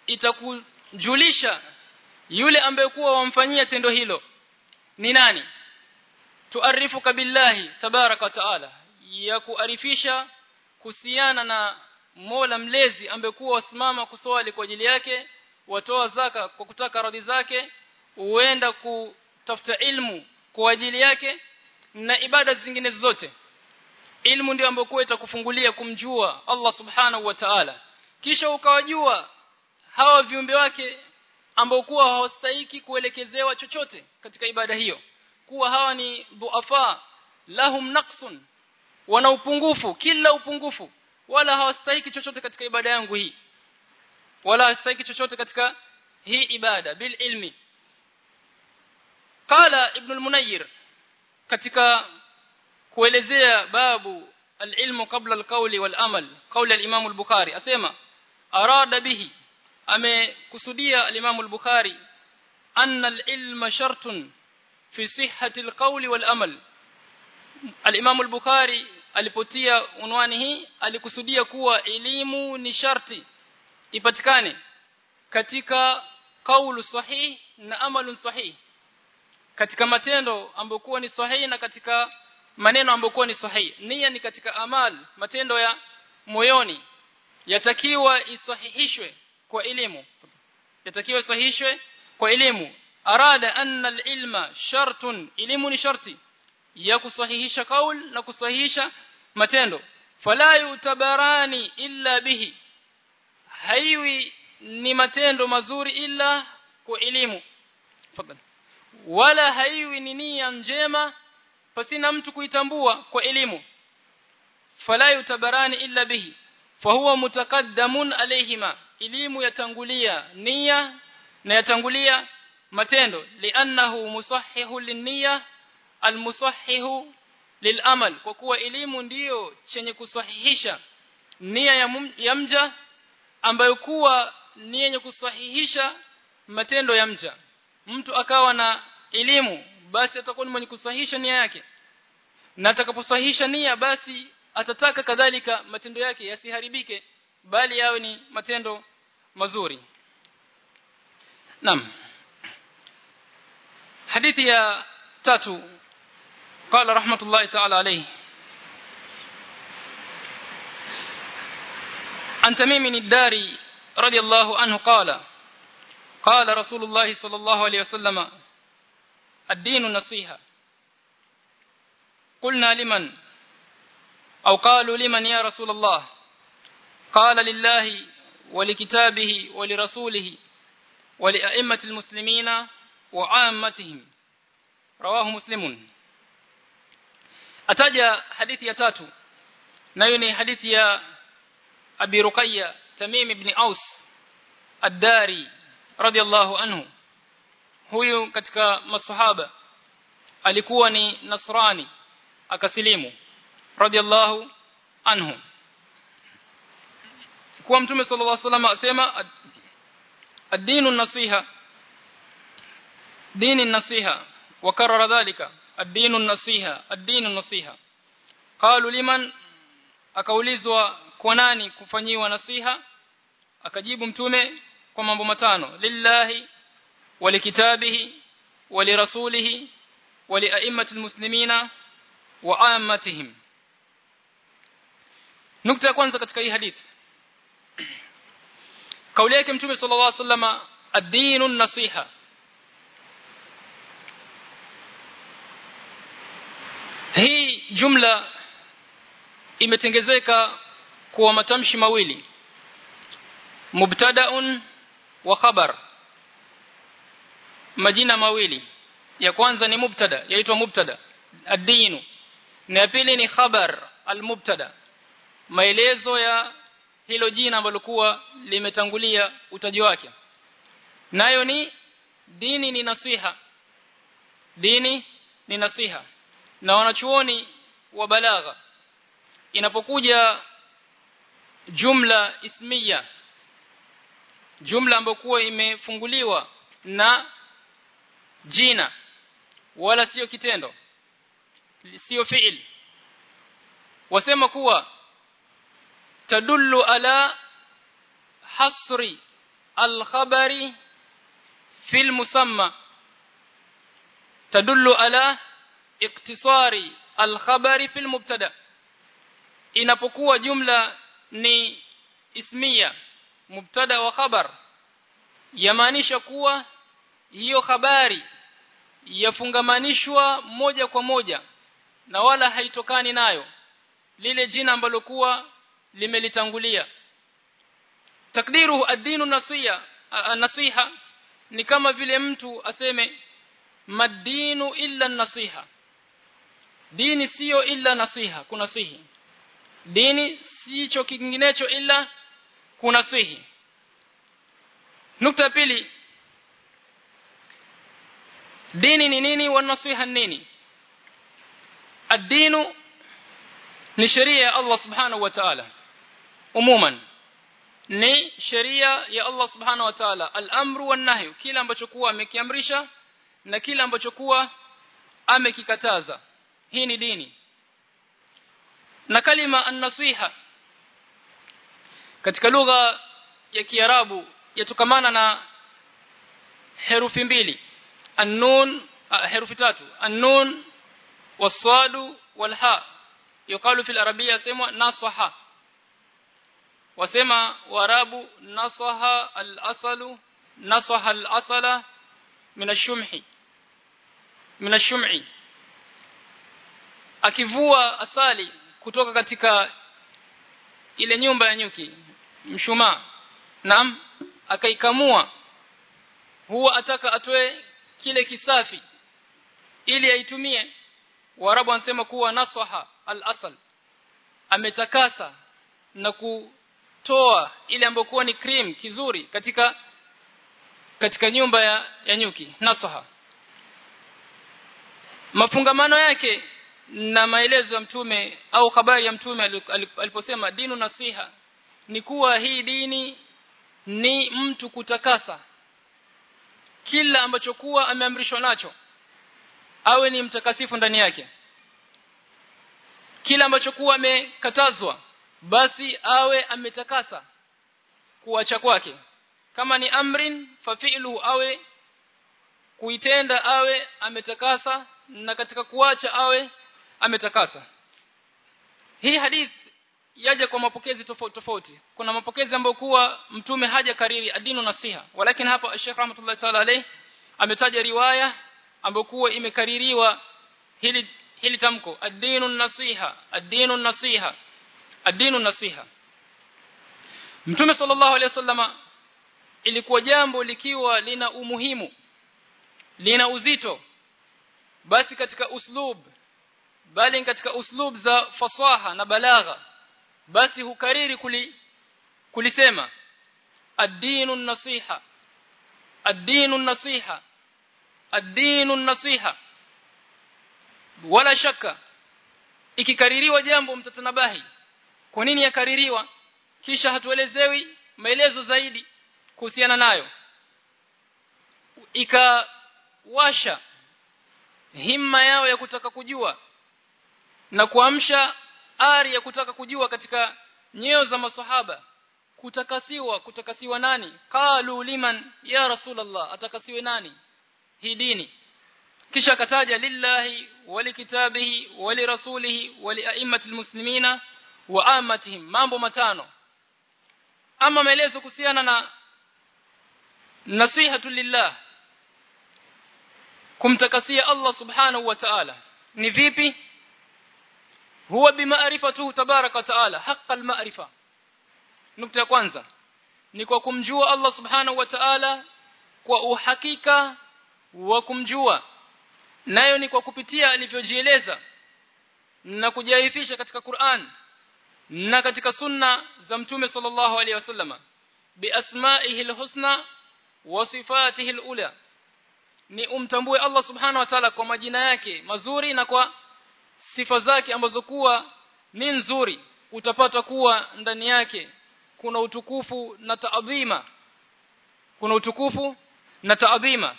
itakujulisha yule ambaye kuwa wamfanyia tendo hilo ni nani? Tuarifuka billahi tabaraka wa taala. Ya kuarifisha kusiana na Mola mlezi ambaye kuwa wasimama kuswali kwa ajili yake watoa zaka kwa kutaka radhi zake huenda kutafuta ilmu kwa ajili yake na ibada zingine zote ilmu ndio ambayo itakufungulia kumjua Allah subhanahu wa ta'ala. Kisha ukawajua hawa viumbe wake ambao kuwa hawastahiki kuelekezewa chochote katika ibada hiyo. Kuwa hawa ni duafa lahum naqsun wana upungufu kila upungufu. Wala hawastahiki chochote katika ibada yangu hii. Wala hawastahiki chochote katika hii ibada bil ilmi. Qala ibn al-munayyir katika kuelezea babu al-ilmu qabla al-qawli wal-amal qawli al-imam al-bukhari asema arada bihi amekusudia al-imam al-bukhari anna al-ilma shartun fi sihhati al-qawli wal-amal. Al-imam al-bukhari alipotia unwani hii alikusudia kuwa elimu ni sharti ipatikane katika kaulu sahihi na amalun sahihi katika matendo ambayo ni sahihi na katika maneno ambayo ni sahihi nia ni katika amal matendo ya moyoni yatakiwa isahihishwe kwa elimu. Yatakiwa sahihishwe kwa elimu. Arada anna al-ilma shartun. Elimu ni sharti ya kusahihisha kaul na kusahihisha matendo. Fala yutabarani illa bihi. Haiwi ni matendo mazuri illa kwa elimu. Fadhali wala haiwi ni nia njema pasina mtu kuitambua kwa elimu. Fala yutabarani illa bihi. Fahuwa mutakaddamun alayhima elimu yatangulia nia na yatangulia matendo. Li'annahu musahhihu linniya almusahhihu lilamal. Kwa kuwa elimu ndiyo chenye kusahihisha nia ya, ya mja ambayo kuwa ni yenye kusahihisha matendo ya mja. Mtu akawa na elimu basi atakuwa ni mwenye kusahihisha nia yake. Na atakaposahihisha nia basi atataka kadhalika matendo yake yasiharibike bali yawe ni matendo mazuri. Naam. Hadithi ya tatu. رحمة الله تعالى عليه عن تميم الداري رضي الله عنه قال قال رسول الله صلى الله عليه وسلم الدين النصيحة قلنا لمن أو قالوا لمن يا رسول الله قال لله ولكتابه ولرسوله ولأئمة المسلمين وعامتهم رواه مسلم ataja hadithi ya tatu nayo ni hadithi ya Abi Ruqayya Tamim ibn Aus Ad-Dari radiyallahu anhu huyu katika masahaba alikuwa ni Nasrani akasilimu radiyallahu anhu kuwa mtume sallallahu alaihi wasallam asema ad-dinu nasiha. Dini nasiha. Wakarara dhalika. Ad-dinu nasiha. Ad-dinu nasiha. Qalu liman? Akaulizwa kwa nani kufanyiwa nasiha? Akajibu mtume kwa mambo matano. Lillahi walikitabihi walirasulihi waliaimmati almuslimina wa ammatihim nukta ya kwanza katika hii hadithi kauli yake mtume sallallahu alaihi wasallam ad-dinu nasiha hii jumla imetengezeka kuwa matamshi mawili. Mubtadaun wa khabar. Majina mawili. Ya kwanza ni mubtada yaitwa mubtada ad-dinu. Na ya pili ni khabar al-mubtada. Maelezo ya hilo jina ambalo limetangulia utaji wake. Nayo ni dini ni nasiha. Dini ni nasiha. Na wanachuoni wa balagha. Inapokuja jumla ismiya jumla ambayo imefunguliwa na jina wala sio kitendo sio fi'il. Wasema kuwa tadullu على حصر الخبر في المسمى تدل على اقتصار الخبر في المبتدا inapokuwa jumla ni ismiya mubtada wa khabar. Yamaanisha kuwa hiyo habari yafungamanishwa moja kwa moja na wala haitokani nayo. Lile jina ambalo kuwa limelitangulia. Takdiru ad-dinu nasiha nasiha ni kama vile mtu aseme madinu illa nasiha. Dini sio illa nasiha kuna sihi. Dini sicho kinginecho ila kuna sihi. Nukta pili dini ni nini wa nasiha nini? Ad-dinu ni sheria ya Allah subhanahu wa ta'ala umuman. Ni sheria ya Allah subhanahu wa ta'ala. Al-amru wan-nahy kila ambacho kuwa amekiamrisha na kila ambacho kuwa amekikataza. Hii ni dini. Na kalima an-nasiha. Katika lugha ya Kiarabu yatokamana na herufi mbili. An-nun herufi tatu. An-nun was-sadu wal-ha. Yuqalu fil arabiyya sema nasaha wasema warabu nasaha al-asalu nasaha al-asala min ash-shumhi min ash-shum'i akivua asali kutoka katika ile nyumba ya nyuki mshuma naam akaikamua huwa ataka atoe kile kisafi ili aitumie. Warabu wanasema kuwa nasaha al-asal ametakasa na kutoa ile ambayokuwa ni cream kizuri katika katika nyumba ya, ya nyuki nasaha. Mafungamano yake na maelezo ya mtume au habari ya mtume aliposema dinu nasiha ni kuwa hii dini ni mtu kutakasa kila ambacho kuwa ameamrishwa nacho awe ni mtakasifu ndani yake. Kila ambacho kuwa amekatazwa basi awe ametakasa kuacha kwake. Kama ni amrin fafilu awe kuitenda awe ametakasa na katika kuacha awe ametakasa. Hii hadith yaja kwa mapokezi tofauti tofauti. Kuna mapokezi ambayo kuwa mtume haja kariri adinu nasiha. Walakin hapa Sheikh rahmatullahi ta'ala alayhi ametaja riwaya ambayo kuwa imekaririwa hili hili tamko. Ad-dinu nasiha ad-dinu nasiha ad-dinu nasiha Mtume sallallahu alayhi wasallama ilikuwa jambo likiwa lina umuhimu lina uzito basi katika uslub bali katika uslub za fasaha na balagha basi hukariri kuli, kulisema ad-dinu nasiha ad-dinu nasiha ad-dinu nasiha wala shaka ikikaririwa jambo mtatanabahi kwa nini yakaririwa? Kisha hatuelezewi maelezo zaidi kuhusiana nayo. Ikawasha himma yao ya kutaka kujua na kuamsha ari ya kutaka kujua katika nyeo za masahaba kutakasiwa kutakasiwa nani? Qalu liman ya rasulullah atakasiwe nani? Hii dini. Kisha akataja lillahi walikitabihi walirasulihi waliaimmati muslimina wa amatihim mambo matano. Ama maelezo kuhusiana na nasihatu lillah kumtakasia Allah subhanahu wa ta'ala. Ni vipi? Huwa bimaarifatuhu tabaraka wa ta'ala haqqal ma'rifa nukta ya kwanza ni kwa kumjua Allah subhanahu wa ta'ala kwa uhakika wa kumjua. Nayo ni kwa kupitia alivyojieleza na kujiarifisha katika Qur'an na katika sunna za mtume sallallahu alaihi wasallama biasma'ihi alhusna wa sifatihi alula ni umtambue Allah subhanahu wa ta'ala kwa majina yake mazuri na kwa sifa zake ambazo kuwa ni nzuri. Utapata kuwa ndani yake kuna utukufu na taadhima kuna utukufu na taadhima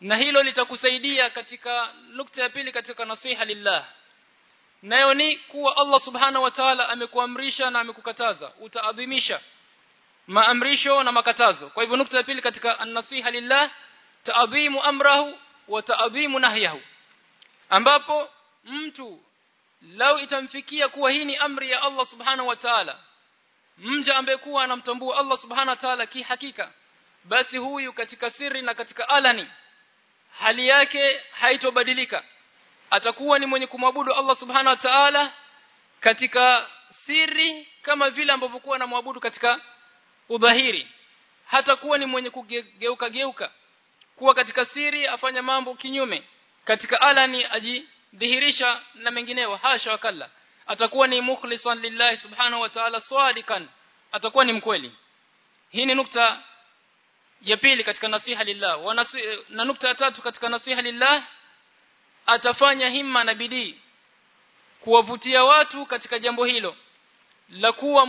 na hilo litakusaidia katika nukta ya pili katika nasiha lillah nayo ni kuwa Allah subhanahu wa ta'ala amekuamrisha na amekukataza utaadhimisha maamrisho na makatazo. Kwa hivyo nukta ya pili katika an-nasiha lillah taadhimu amrahu wa taadhimu nahyahu. Ambapo mtu lau itamfikia kuwa hii ni amri ya Allah subhanahu wa ta'ala mja ambaye kuwa anamtambua Allah subhanahu wa ta'ala kihakika basi huyu katika siri na katika alani hali yake haitobadilika atakuwa ni mwenye kumwabudu Allah subhanahu wa ta'ala katika siri kama vile ambavyo kuwa anamwabudu katika udhahiri. Hatakuwa ni mwenye kugeuka geuka kuwa katika siri afanya mambo kinyume katika alani ajidhihirisha na mengineo hasha wakalla. Atakuwa ni mukhlisan lillahi subhanahu wa ta'ala swadikan. Atakuwa ni mkweli. Hii ni nukta ya pili katika nasiha lillah. Na nukta ya tatu katika nasiha lillah atafanya himma na bidii kuwavutia watu katika jambo hilo la kuwa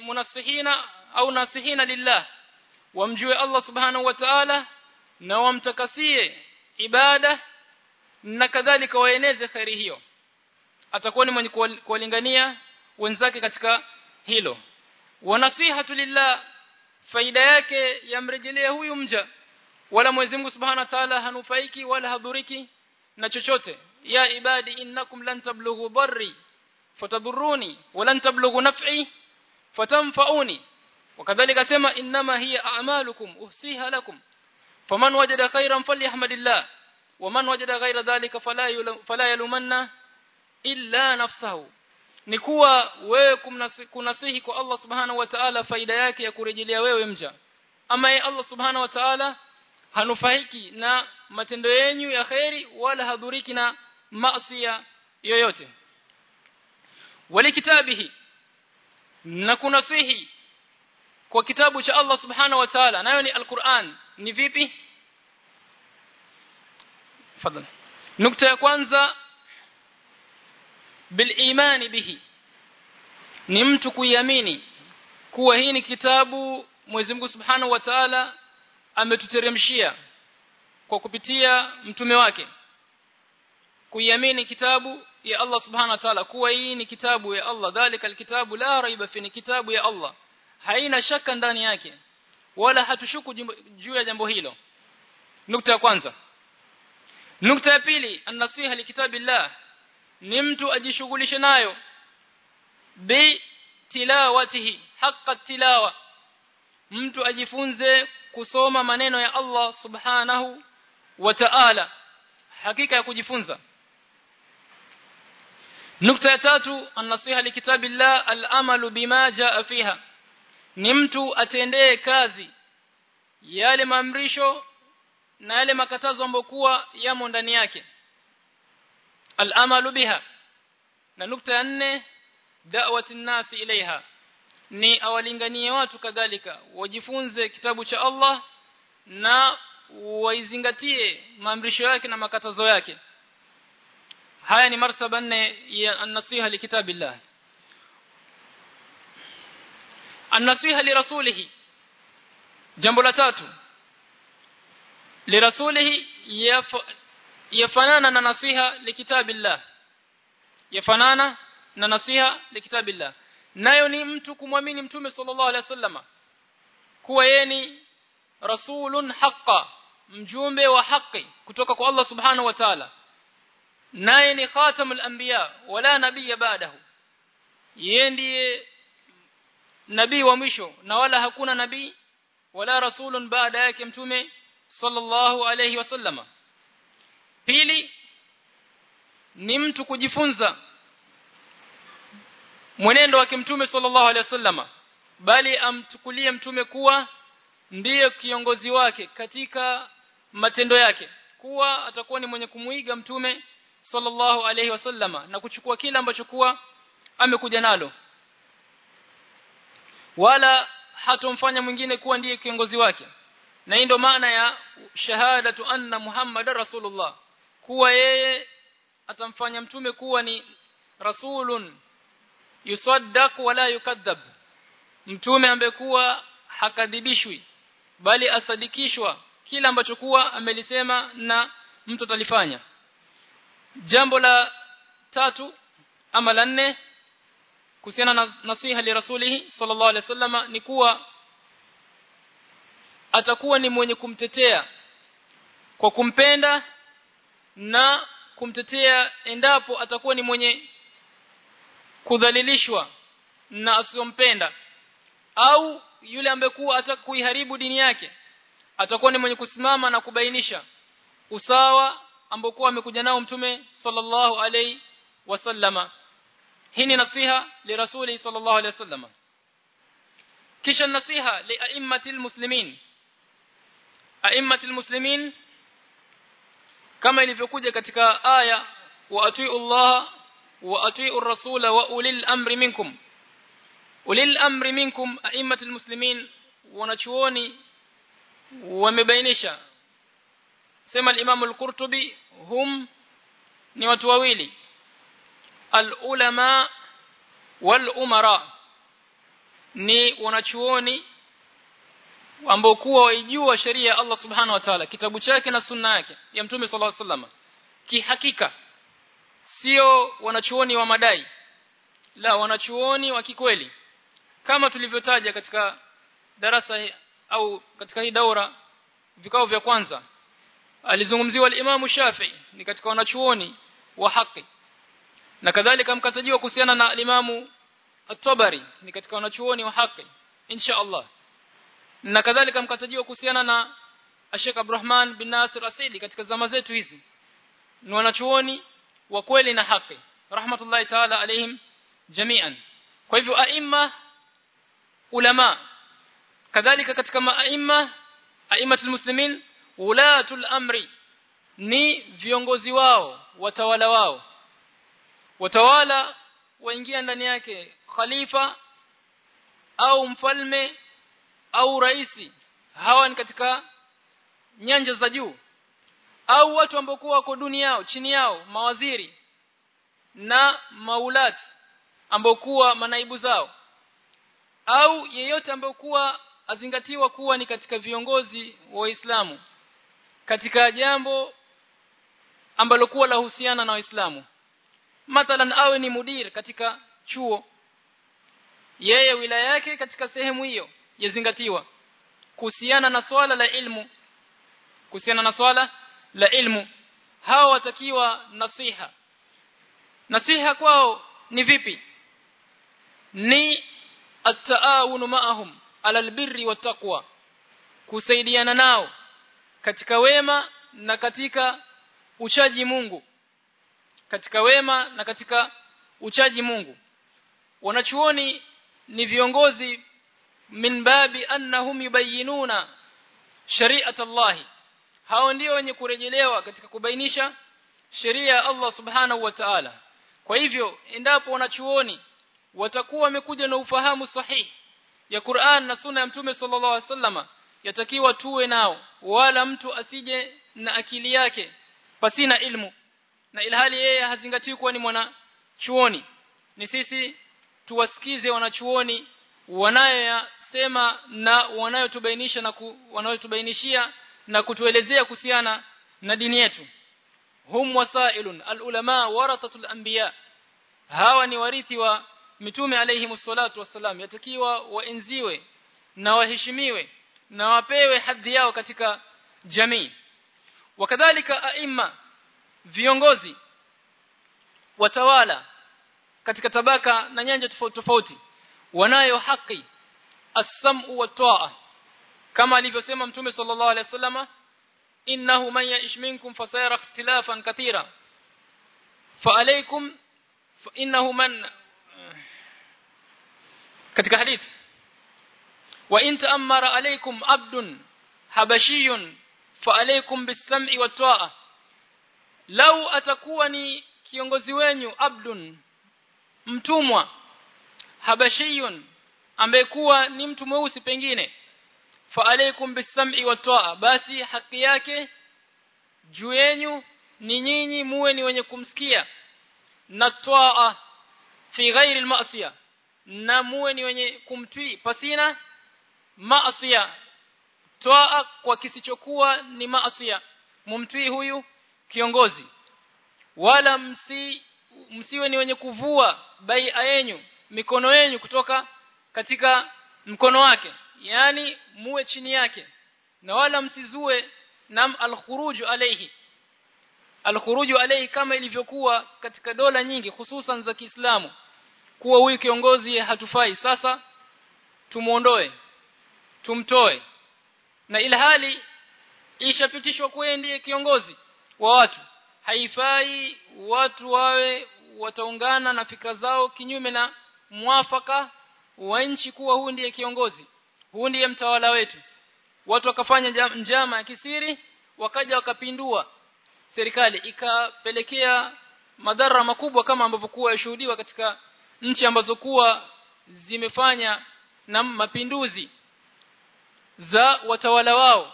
munasihina au nasihina lillah wamjue Allah subhanahu wa ta'ala na wamtakasie ibada na kadhalika waeneze khairi hiyo. Atakuwa ni mwenye kuwalingania wenzake katika hilo. Wanasihatu lillah faida yake yamrejelea huyu mja wala Mwenyezi Mungu Subhanahu wa Ta'ala hanufaiki wala hadhuriki na chochote ya ibadi innakum lan tablughu dharri fatadhurruni wa lan tablughu naf'i fatanfa'uni wakadhalika sema innama hiya a'malukum uhsiha lakum faman wajada khairan falyahmadillah waman wajada ghaira dhalika fala yalumanna illa nafsahu ni kuwa wewe kunasihi kwa Allah subhanahu wa ta'ala faida yake ya kurejelea wewe mja ama ye Allah subhanahu wa ta'ala hanufaiki na matendo yenu ya khairi wala hadhuriki na maasiya yoyote. Walikitabihi na kunasihi kwa kitabu cha Allah subhanahu wa ta'ala. Nayo ni alquran. Ni vipi? Fadhali nukta ya kwanza bilimani bihi. Ni mtu kuiamini kuwa hii ni kitabu Mwenyezi Mungu Subhanahu wa Ta'ala ametuteremshia kwa kupitia mtume wake kuiamini kitabu ya Allah Subhanahu wa Ta'ala kuwa hii ni kitabu ya Allah dhalika alkitabu la raiba fi ni kitabu ya Allah. Haina shaka ndani yake wala hatushuku juu ya jambo hilo. Nukta ya kwanza. Nukta ya pili an-nasiha likitabillah ni mtu ajishughulishe nayo bi tilawatihi haqqa tilawa. Mtu ajifunze kusoma maneno ya Allah subhanahu wa ta'ala. Hakika ya kujifunza. Nukta ya tatu an-nasiha likitabillah al-amalu bima jaa fiha. Ni mtu atendee kazi yale maamrisho na yale makatazo ambokuwa yamo ndani yake. Al-amalu biha. Na nukta ya nne da'wati nasi ilaiha ni awalinganie watu kadhalika. Wajifunze kitabu cha Allah na waizingatie maamrisho yake na makatazo yake. Haya ni martaba nne ya an-nasiha li kitabillah. An-nasiha li rasulihi. Jambo la tatu. Li rasulihi yafanana na nasiha li kitabillah. Yafanana na nasiha li kitabillah nayo ni mtu kumwamini mtume sallallahu alaihi wasallama kuwa yeye ni rasulun haqqa mjumbe wa haki kutoka kwa Allah subhanahu wa ta'ala. Naye ni khatamul anbiya wala nabiya baadahu yeye ndiye nabii wa mwisho na wala hakuna nabii wala rasulun baada yake mtume sallallahu alayhi wasallama pili ni mtu kujifunza mwenendo wa kimtume sallallahu alaihi wasallama bali amchukulie mtume kuwa ndiye kiongozi wake katika matendo yake kuwa atakuwa ni mwenye kumuiga mtume sallallahu alaihi wasallama na kuchukua kila ambacho kuwa amekuja nalo. Wala hatomfanya mwingine kuwa ndiye kiongozi wake. Na hii ndo maana ya shahadatu anna muhammadar rasulullah kuwa yeye atamfanya mtume kuwa ni rasulun yusaddaq wala yukadhab mtume ambekuwa hakadhibishwi bali asadikishwa kila ambacho kuwa amelisema na mtu atalifanya. Jambo la tatu ama la nne kuhusiana na nasiha li rasulihi sallallahu alaihi wasallam ni kuwa atakuwa ni mwenye kumtetea kwa kumpenda na kumtetea endapo atakuwa ni mwenye kudhalilishwa na asiyompenda au yule ambaye kuwa ataka kuiharibu dini yake atakuwa ni mwenye kusimama na kubainisha usawa ambao kuwa amekuja nao mtume sallallahu alaihi wasallama. Hii ni nasiha li rasuli sallallahu alaihi wasallama. Kisha nasiha li aimmatil muslimin. Aimmatil muslimin kama ilivyokuja katika aya wa atii Allah wa atiu ar-rasul wa ulil amri minkum ulil amri minkum aimmatil muslimin wanachuoni wamebainisha. Sema al-Imam al-Qurtubi hum ni watu wawili. al-ulama wal-umara ni wanachuoni ambao kuwa waijua sheria ya Allah subhanahu wa ta'ala. Kitabu chake na sunna yake ya mtume sallallahu alaihi wasallam kihakika sio wanachuoni wa madai la wanachuoni wa kikweli. Kama tulivyotaja katika darasa au katika hii daura vikao vya kwanza alizungumziwa al-Imam Shafi'i ni katika wanachuoni wa haki. Na kadhalika mkatajiwa kuhusiana na al-Imam At-Tabari ni katika wanachuoni wa haki insha Allah. Na kadhalika mkatajiwa kuhusiana na Sheikh Abdurrahman bin Nasir Asidi katika zama zetu hizi ni wanachuoni wa kweli na haki. Rahmatullahi ta'ala alaihim jami'an. Kwa hivyo aima ulama kadhalika katika maaima aimatul muslimin ulatul amri ni viongozi wao watawala wao. Watawala waingia ndani yake khalifa au mfalme au raisi. Hawa ni katika nyanja za juu au watu ambao wako duni yao chini yao mawaziri na maulat ambao kuwa manaibu zao. Au yeyote ambao kuwa azingatiwa kuwa ni katika viongozi wa Uislamu katika jambo ambalo kuwa la husiana na Waislamu mathalan awe ni mudir katika chuo yeye wilaya yake katika sehemu hiyo yazingatiwa. Kuhusiana na swala la ilmu kuhusiana na swala la ilmu. Hao watakiwa nasiha. Nasiha kwao ni vipi? Ni at-taawun ma'ahum ala albirri wattaqwa kusaidiana nao katika wema na katika uchaji Mungu. Katika wema na katika uchaji Mungu. Wanachuoni ni viongozi min babi annahum yubayinuna shari'at Allah hao ndio wenye kurejelewa katika kubainisha sheria ya Allah subhanahu wa ta'ala. Kwa hivyo endapo wanachuoni watakuwa wamekuja na ufahamu sahihi ya Qur'an na Sunna ya Mtume sallallahu alaihi wasallama yatakiwa tuwe nao wala mtu asije na akili yake pasina ilmu. Na ilhali yeye hazingatii kuwa ni mwana chuoni ni sisi tuwasikize wanachuoni wanayoyasema na wanayotubainisha na wanayotubainishia na kutuelezea kuhusiana na dini yetu. Hum wasailun alulama warathatul anbiya. Hawa ni warithi wa mitume alayhi msalatu wassalam. Yatakiwa waenziwe na waheshimiwe na wapewe hadhi yao katika jamii. Wakadhalika aima viongozi watawala katika tabaka na nyanja tofauti tofauti. Wanayo haki as-sam'u wa ta'a kama alivyosema mtume sallallahu alaihi wasallama innahu man ya'ish minkum fasayara ikhtilafan katira fa alaykum fa innahu man katika hadith wa in ta'ammara alaykum abdun habashiyun fa alaykum bis-sam'i wat-ta'a lau atakuwa ni kiongozi wenyu abdun mtumwa habashiyun ambaye kuwa ni mtu mweusi pengine fa alaykum bisam'i wa ta'a basi haki yake juu yenu ni nyinyi muwe ni wenye kumsikia. Na ta'a fi ghairi al-ma'siyah na muwe ni wenye kumtii. Pasina maasiya ta'a kwa kisichokuwa ni maasiya mumtii huyu kiongozi. Wala msi msiwe ni wenye kuvua bai'a yenu mikono yenu kutoka katika mkono wake yani muwe chini yake. Na wala msizue nam alkhuruju alayhi. Al-khuruju alayhi kama ilivyokuwa katika dola nyingi hususan za Kiislamu kuwa huyu kiongozi hatufai. Sasa tumuondoe tumtoe. Na ilhali ishapitishwa kuwa ndiye kiongozi wa watu haifai watu wawe wataungana na fikra zao kinyume na mwafaka wa nchi kuwa huyu ndiye kiongozi huu ndiye mtawala wetu. Watu wakafanya njama ya kisiri wakaja wakapindua serikali. Ikapelekea madhara makubwa kama ambavyo kuwa yashuhudiwa katika nchi ambazo kuwa zimefanya na mapinduzi za watawala wao.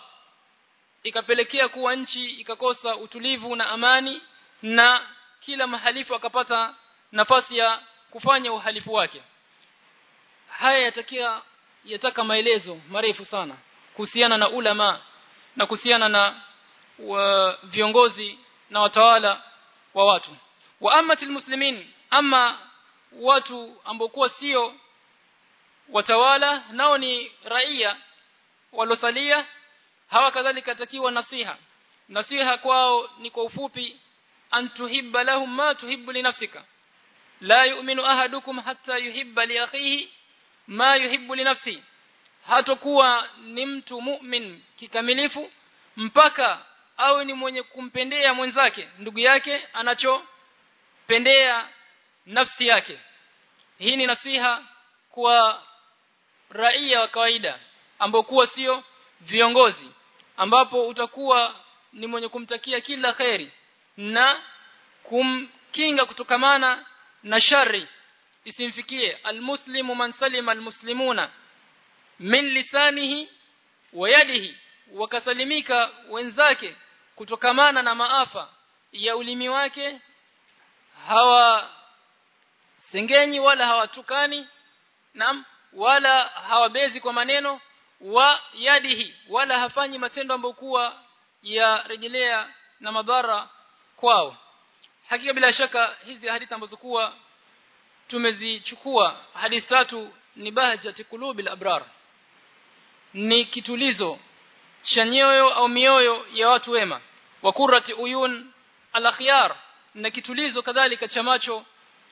Ikapelekea kuwa nchi ikakosa utulivu na amani na kila mahalifu akapata nafasi ya kufanya uhalifu wake. Haya yatakia yataka maelezo marefu sana kuhusiana na ulama na kuhusiana na wa viongozi na watawala wa watu. Wa amati muslimin ama watu ambokuwa sio watawala nao ni raia walosalia hawa kadhalika takiwa nasiha. Nasiha kwao ni kwa ufupi antuhibba lahum ma tuhibbu li nafsika. La yu'minu ahadukum hatta yuhibba li akhihi ma yuhibbu linafsi hatakuwa ni mtu mu'min kikamilifu mpaka awe ni mwenye kumpendea mwenzake ndugu yake anachopendea nafsi yake. Hii ni nasiha kwa raia wa kawaida ambao kuwa sio viongozi ambapo utakuwa ni mwenye kumtakia kila kheri na kumkinga kutokamana na shari isimfikie almuslimu man salima almuslimuna min lisanihi wa yadihi wakasalimika wenzake kutokamana na maafa ya ulimi wake. Hawa sengenyi wala hawatukani nam wala hawabezi kwa maneno wa yadihi wala hafanyi matendo ambayo kuwa ya rejelea na madhara kwao. Hakika bila shaka hizi hadithi ambazo kuwa tumezichukua. Hadithi tatu ni bahjati kulubil abrar ni kitulizo cha nyoyo au mioyo ya watu wema. Wa kurati uyun al-akhyar. Na kitulizo kadhalika cha macho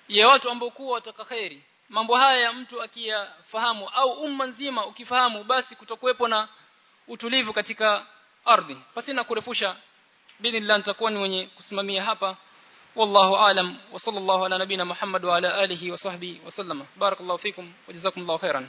ya watu ambao kuwa watakaheri mambo haya mtu akiyafahamu au umma nzima ukifahamu basi kutakuwepo na utulivu katika ardhi. Pasina kurefusha bidhnillah nitakuwa ni mwenye kusimamia hapa wallahu alam wa sallallahu ala nabina muhammad wa ala alihi wa sahbihi wa sallama barakallahu fikum wa jazakumullahu khairan